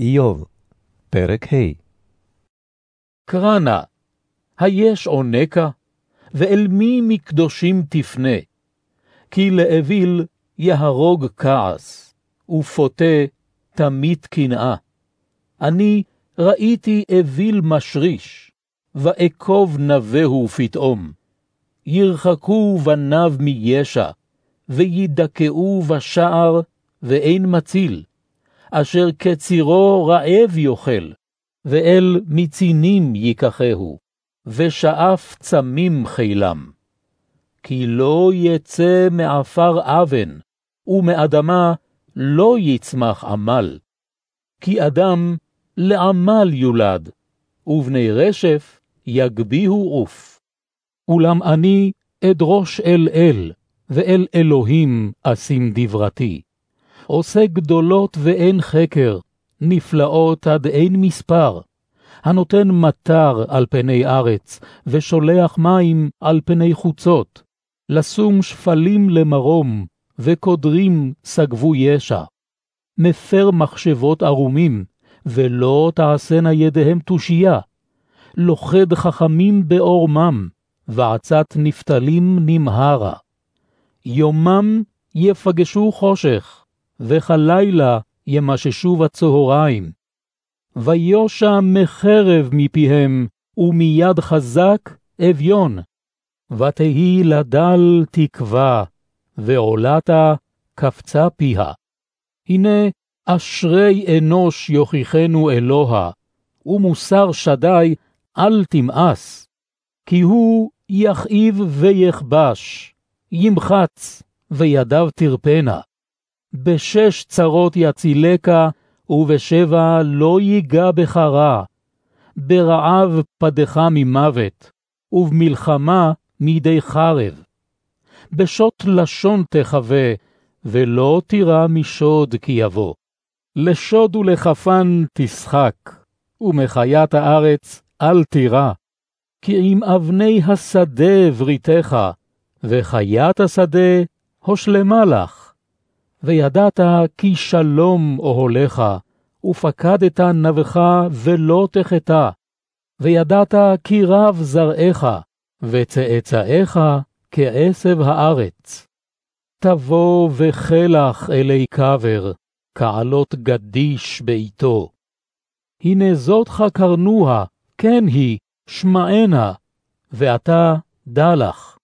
איוב, פרק ה' קרא נא, היש עונקה, ואל מי מקדושים תפנה? כי לאוויל יהרוג כעס, ופוטה תמית קנאה. אני ראיתי אוויל משריש, ואקוב נבהו פתאום. ירחקו בניו מישע, וידכאו בשער, ואין מציל. אשר כצירו רעב יאכל, ואל מצינים ייקחהו, ושאף צמים חילם. כי לא יצא מעפר אבן, ומאדמה לא יצמח עמל. כי אדם לעמל יולד, ובני רשף יגביהו עוף. אולם אני אדרוש אל אל, ואל אלוהים אשים דברתי. עושה גדולות ואין חקר, נפלאות עד אין מספר, הנותן מטר על פני ארץ, ושולח מים על פני חוצות, לשום שפלים למרום, וקודרים סגבו ישע. מפר מחשבות ערומים, ולא תעשנה ידיהם תושייה. לוכד חכמים בעורמם, ועצת נפתלים נמהרה. יומם יפגשו חושך, וכלילה ימששו בצהריים. ויושע מחרב מפיהם, ומיד חזק אביון. ותהי לדל תקווה, ועולתה קפצה פיה. הנה אשרי אנוש יוכיחנו אלוה, ומוסר שדי אל תמאס. כי הוא יכאיב ויכבש, ימחץ, וידיו תרפנה. בשש צרות יצילך, ובשבע לא ייגע בך רע. ברעב פדך ממוות, ובמלחמה מידי חרב. בשוט לשון תחווה, ולא תירא משוד כי יבוא. לשוד ולחפן תשחק, ומחיית הארץ אל תירא. כי עם אבני השדה בריתך, וחיית השדה הושלמה לך. וידעת כי שלום אוהליך, ופקדת נבך ולא תחטא, וידעת כי רב זרעך, וצאצאיך כעשב הארץ. תבוא וחלח אלי קבר, כעלות גדיש בעתו. הנה זאתך קרנוה, כן היא, שמענה, ואתה דע לך.